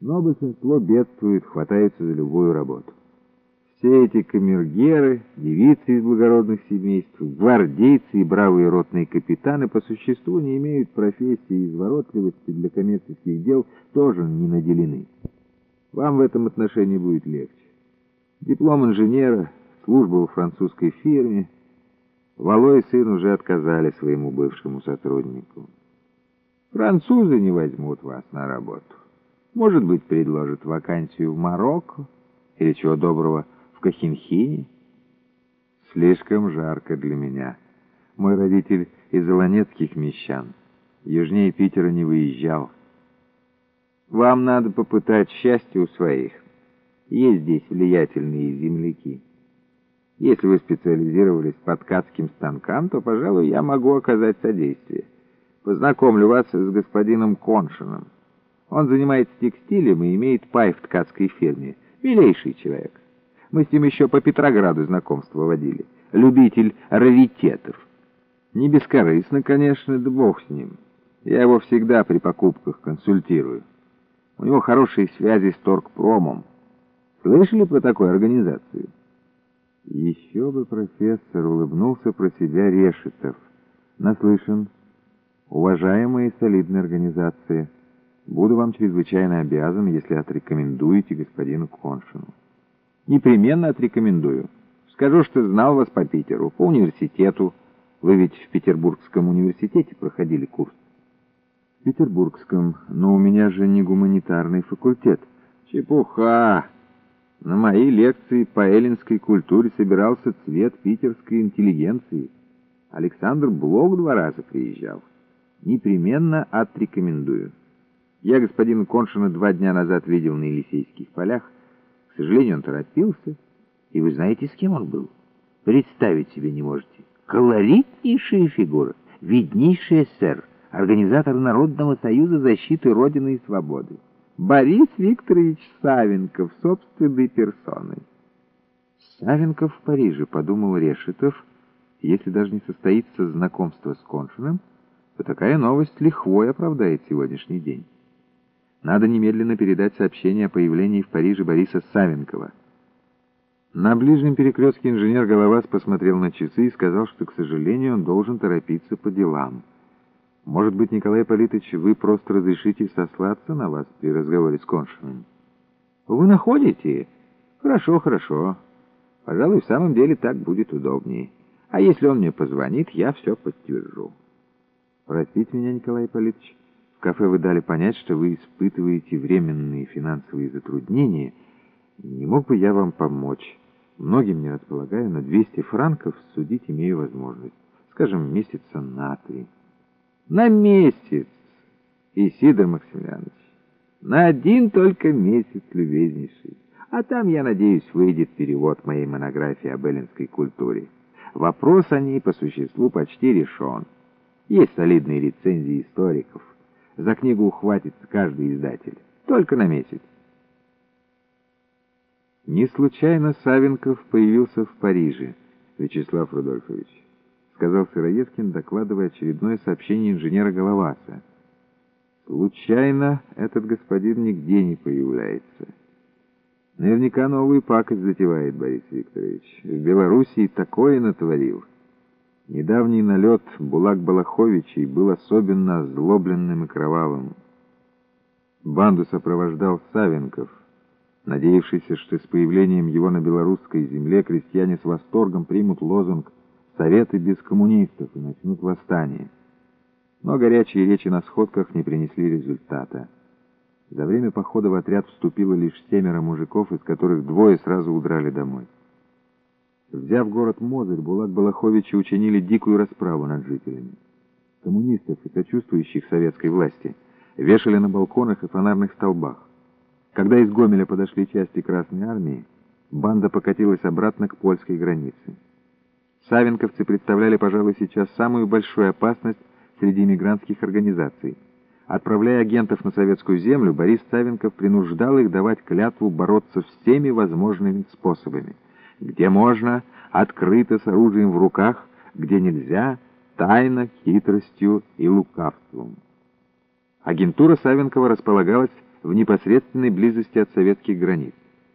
Но большинство бедствует, хватается за любую работу. Все эти камергеры, девицы из благородных семейств, гвардейцы и бравые ротные капитаны по существу не имеют профессии и изворотливости для коммерческих дел, тоже не наделены. Вам в этом отношении будет легче. Диплом инженера, служба во французской фирме. Вало и сын уже отказали своему бывшему сотруднику. Французы не возьмут вас на работу. Может быть, предложат вакансию в Марокко или чего доброго в Кахинхине. Слишком жарко для меня. Мой родитель из Олонецких мещан. Южнее Питера не выезжал. Вам надо попытать счастье у своих. Есть здесь влиятельные земляки. Если вы специализировались по ткацким станкам, то, пожалуй, я могу оказать содействие. Познакомлю вас с господином Коншином. Он занимается текстилем и имеет пай в ткацкой фирме. Милейший человек. Мы с ним еще по Петрограду знакомство водили. Любитель раритетов. Не бескорыстно, конечно, да бог с ним. Я его всегда при покупках консультирую. У него хорошие связи с торгпромом. Слышали про такую организацию? Еще бы профессор улыбнулся про себя Решетов. Наслышан. Уважаемая и солидная организация. Буду вам чрезвычайно обязан, если отрекомендуете господину Коншину. Непременно отрекомендую. Скажу, что знал вас по Питеру, по университету. Вы ведь в Петербургском университете проходили курс. В Петербургском, но у меня же не гуманитарный факультет. Чепуха! На мои лекции по эллинской культуре собирался цвет питерской интеллигенции. Александр Блок два раза приезжал. Непременно отрекомендую. Я господина Коншина два дня назад видел на Елисейских полях. К сожалению, он торопился. И вы знаете, с кем он был? Представить себе не можете. Колоритнейшая фигура, виднейший эсер, организатор Народного союза защиты Родины и Свободы. Борис Викторович Савенков собственной персоной. Савенков в Париже, подумал Решетов, если даже не состоится знакомство с Коншиным, то такая новость лихвой оправдает сегодняшний день. Надо немедленно передать сообщение о появлении в Париже Бориса Савенкова. На ближнем перекрестке инженер Головас посмотрел на часы и сказал, что, к сожалению, он должен торопиться по делам. Может быть, Николай Политович, вы просто разрешите сослаться на вас при разговоре с Коншиным? Вы находите? Хорошо, хорошо. Пожалуй, в самом деле так будет удобнее. А если он мне позвонит, я все подтвержу. Простите меня, Николай Политович. В кафе вы дали понять, что вы испытываете временные финансовые затруднения. Не мог бы я вам помочь? Многим не располагаю, на 200 франков судить имею возможность. Скажем, месяца на три. На месяц, Исидор Максимiliaнович. На один только месяц, любезнейший. А там, я надеюсь, выйдет перевод моей монографии об эллинской культуре. Вопрос о ней по существу почти решен. Есть солидные рецензии историков. За книгу ухватится каждый издатель. Только на месяц. Не случайно Савенков появился в Париже, Вячеслав Рудольфович, сказал Сыроежкин, докладывая очередное сообщение инженера Головаса. Случайно этот господин нигде не появляется. Наверняка новую пакость затевает Борис Викторович. В Белоруссии такое натворил. Недавний налет Булак-Балаховичей был особенно озлобленным и кровавым. Банду сопровождал Савенков, надеявшийся, что с появлением его на белорусской земле крестьяне с восторгом примут лозунг «Советы без коммунистов» и начнут восстание. Но горячие речи на сходках не принесли результата. За время похода в отряд вступило лишь семеро мужиков, из которых двое сразу удрали домой. Взяв город Мозырь, Булат Балаховичи учинили дикую расправу над жителями. Коммунистов и сочувствующих советской власти вешали на балконах и фонарных столбах. Когда из Гомеля подошли части Красной Армии, банда покатилась обратно к польской границе. Савенковцы представляли, пожалуй, сейчас самую большую опасность среди мигрантских организаций. Отправляя агентов на советскую землю, Борис Савенков принуждал их давать клятву бороться всеми возможными способами – где можно, открыто с оружием в руках, где нельзя, тайно, хитростью и лукавством. Агентура Савенкова располагалась в непосредственной близости от советских границ.